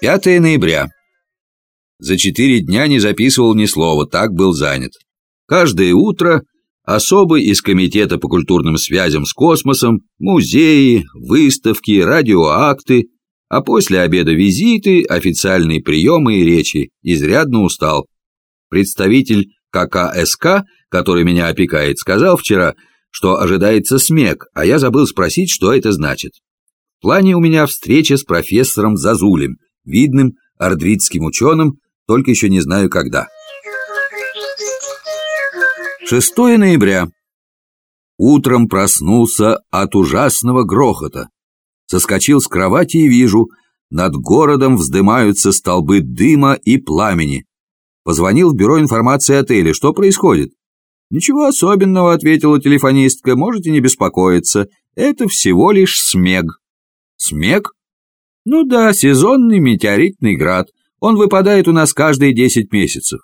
5 ноября. За четыре дня не записывал ни слова, так был занят. Каждое утро особы из Комитета по культурным связям с космосом, музеи, выставки, радиоакты, а после обеда визиты, официальные приемы и речи. Изрядно устал. Представитель ККСК, который меня опекает, сказал вчера, что ожидается смег, а я забыл спросить, что это значит. В плане у меня встреча с профессором Зазулем – видным ордритским ученым, только еще не знаю когда. 6 ноября. Утром проснулся от ужасного грохота. Соскочил с кровати и вижу, над городом вздымаются столбы дыма и пламени. Позвонил в бюро информации отеля. Что происходит? «Ничего особенного», — ответила телефонистка. «Можете не беспокоиться. Это всего лишь смег». «Смег?» Ну да, сезонный метеоритный град. Он выпадает у нас каждые десять месяцев.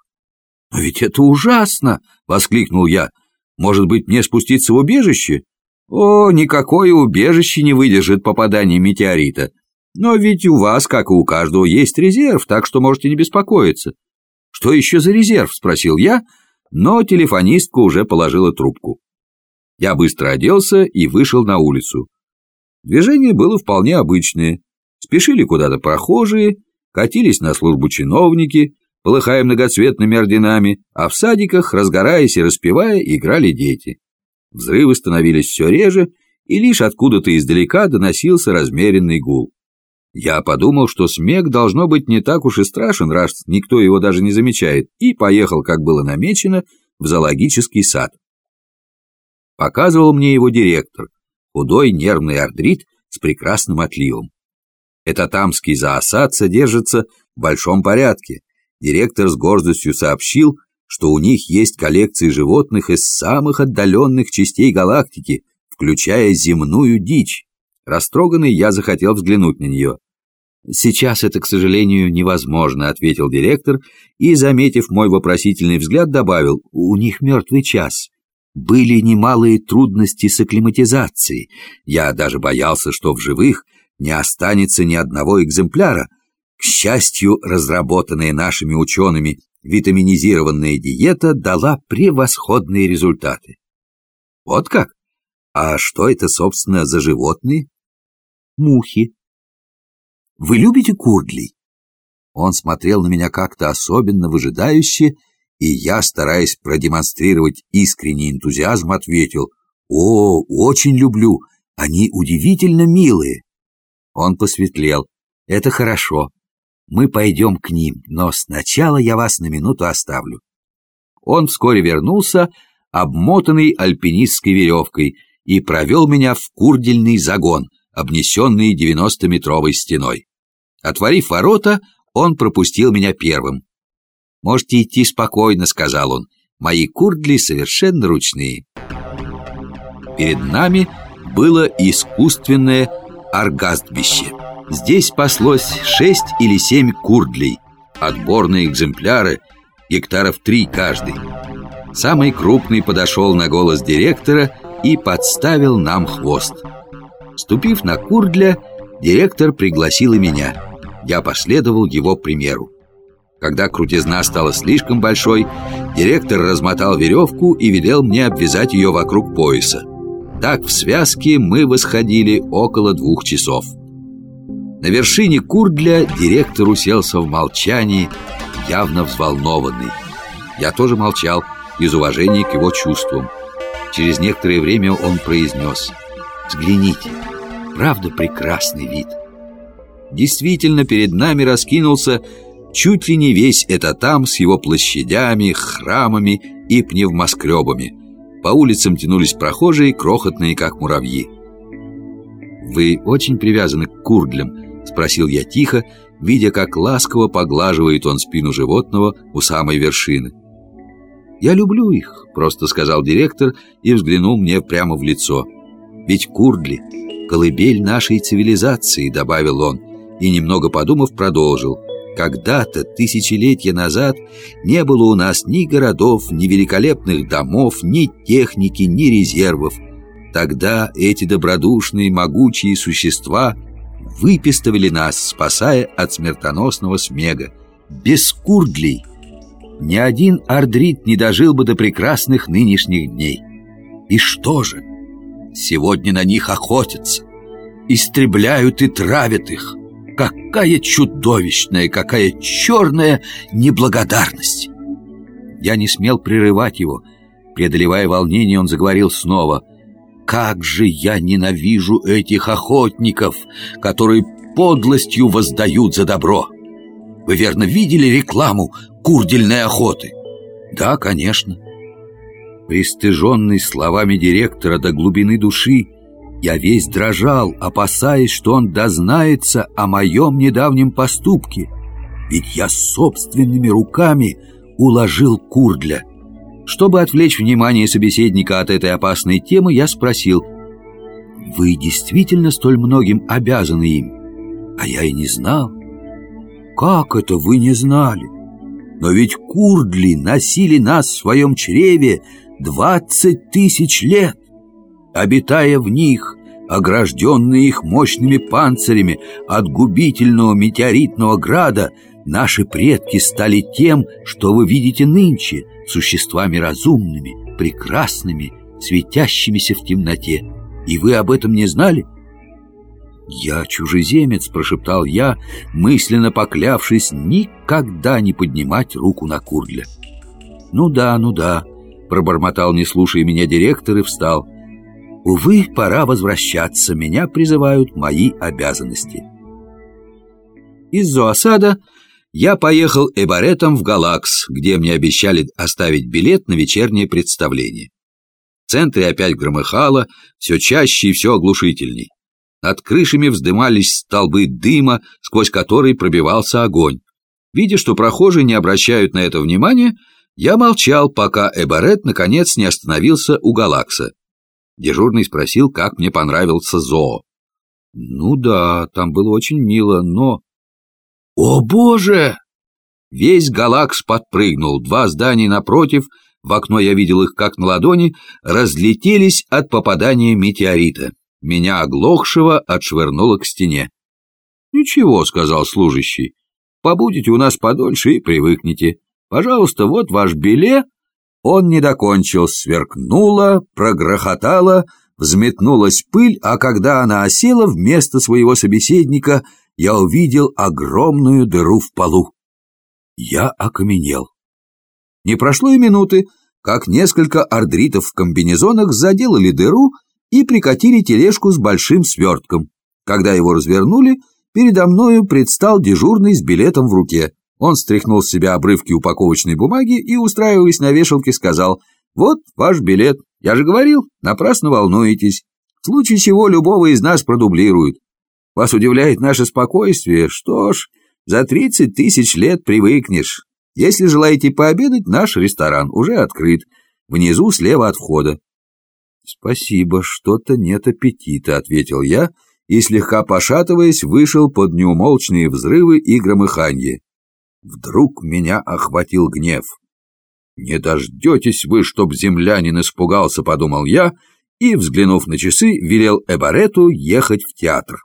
Но ведь это ужасно, воскликнул я. Может быть, мне спуститься в убежище? О, никакое убежище не выдержит попадания метеорита. Но ведь у вас, как и у каждого, есть резерв, так что можете не беспокоиться. Что еще за резерв? спросил я, но телефонистка уже положила трубку. Я быстро оделся и вышел на улицу. Движение было вполне обычное. Спешили куда-то прохожие, катились на службу чиновники, полыхая многоцветными орденами, а в садиках, разгораясь и распевая, играли дети. Взрывы становились все реже, и лишь откуда-то издалека доносился размеренный гул. Я подумал, что смех должно быть не так уж и страшен, раз никто его даже не замечает, и поехал, как было намечено, в зоологический сад. Показывал мне его директор, худой нервный ардрит с прекрасным отливом. Этот амский зоосад содержится в большом порядке. Директор с гордостью сообщил, что у них есть коллекции животных из самых отдаленных частей галактики, включая земную дичь. Растроганный я захотел взглянуть на нее. «Сейчас это, к сожалению, невозможно», — ответил директор и, заметив мой вопросительный взгляд, добавил, «У них мертвый час». Были немалые трудности с акклиматизацией. Я даже боялся, что в живых не останется ни одного экземпляра. К счастью, разработанная нашими учеными витаминизированная диета дала превосходные результаты. Вот как? А что это, собственно, за животные? Мухи. Вы любите курдлей? Он смотрел на меня как-то особенно выжидающе, и я, стараясь продемонстрировать искренний энтузиазм, ответил, «О, очень люблю, они удивительно милые». Он посветлел. «Это хорошо. Мы пойдем к ним, но сначала я вас на минуту оставлю». Он вскоре вернулся, обмотанный альпинистской веревкой, и провел меня в курдельный загон, обнесенный девяностометровой стеной. Отворив ворота, он пропустил меня первым. «Можете идти спокойно», — сказал он. «Мои курдли совершенно ручные». Перед нами было искусственное Аргастбище. Здесь паслось шесть или семь курдлей, отборные экземпляры, гектаров три каждый. Самый крупный подошел на голос директора и подставил нам хвост. Ступив на курдля, директор пригласил и меня. Я последовал его примеру. Когда крутизна стала слишком большой, директор размотал веревку и велел мне обвязать ее вокруг пояса. Так в связке мы восходили около двух часов. На вершине Курдля директор уселся в молчании, явно взволнованный. Я тоже молчал из уважения к его чувствам. Через некоторое время он произнес «Взгляните, правда прекрасный вид». Действительно, перед нами раскинулся чуть ли не весь этот там с его площадями, храмами и пневмоскребами – по улицам тянулись прохожие, крохотные, как муравьи. «Вы очень привязаны к курдлям?» — спросил я тихо, видя, как ласково поглаживает он спину животного у самой вершины. «Я люблю их», — просто сказал директор и взглянул мне прямо в лицо. «Ведь курдли — колыбель нашей цивилизации», — добавил он, и, немного подумав, продолжил. Когда-то, тысячелетия назад, не было у нас ни городов, ни великолепных домов, ни техники, ни резервов. тогда эти добродушные, могучие существа выпистывали нас, спасая от смертоносного смега. Без курдлей ни один ардрит не дожил бы до прекрасных нынешних дней. И что же? Сегодня на них охотятся, истребляют и травят их. Какая чудовищная, какая черная неблагодарность! Я не смел прерывать его. Преодолевая волнение, он заговорил снова. «Как же я ненавижу этих охотников, которые подлостью воздают за добро! Вы верно видели рекламу курдельной охоты?» «Да, конечно». Пристыженный словами директора до глубины души, я весь дрожал, опасаясь, что он дознается о моем недавнем поступке, ведь я собственными руками уложил Курдля. Чтобы отвлечь внимание собеседника от этой опасной темы, я спросил, «Вы действительно столь многим обязаны им?» А я и не знал. «Как это вы не знали? Но ведь Курдли носили нас в своем чреве двадцать тысяч лет, обитая в них, огражденные их мощными панцирями от губительного метеоритного града, Наши предки стали тем, что вы видите нынче, существами разумными, прекрасными, светящимися в темноте. И вы об этом не знали? «Я чужеземец», — прошептал я, мысленно поклявшись никогда не поднимать руку на Курдля. «Ну да, ну да», — пробормотал, не слушая меня директор, и встал. «Увы, пора возвращаться, меня призывают мои обязанности». Из Зоосада я поехал эбаретом в Галакс, где мне обещали оставить билет на вечернее представление. В центре опять громыхало, все чаще и все оглушительней. Над крышами вздымались столбы дыма, сквозь которые пробивался огонь. Видя, что прохожие не обращают на это внимания, я молчал, пока Эбарет наконец не остановился у Галакса. Дежурный спросил, как мне понравился зоо. «Ну да, там было очень мило, но...» «О, Боже!» Весь Галакс подпрыгнул. Два здания напротив, в окно я видел их как на ладони, разлетелись от попадания метеорита. Меня, оглохшего, отшвырнуло к стене. «Ничего», — сказал служащий, — «побудете у нас подольше и привыкнете. Пожалуйста, вот ваш билет». Он не докончил, сверкнуло, прогрохотало, взметнулась пыль, а когда она осела, вместо своего собеседника — я увидел огромную дыру в полу. Я окаменел. Не прошло и минуты, как несколько ардритов в комбинезонах заделали дыру и прикатили тележку с большим свертком. Когда его развернули, передо мною предстал дежурный с билетом в руке. Он стряхнул с себя обрывки упаковочной бумаги и, устраиваясь на вешалке, сказал «Вот ваш билет. Я же говорил, напрасно волнуетесь. В случае чего любого из нас продублируют. Вас удивляет наше спокойствие? Что ж, за тридцать тысяч лет привыкнешь. Если желаете пообедать, наш ресторан уже открыт. Внизу слева от входа. «Спасибо, что-то нет аппетита», — ответил я, и, слегка пошатываясь, вышел под неумолчные взрывы и громыханье. Вдруг меня охватил гнев. «Не дождетесь вы, чтоб землянин испугался», — подумал я, и, взглянув на часы, велел Эбарету ехать в театр.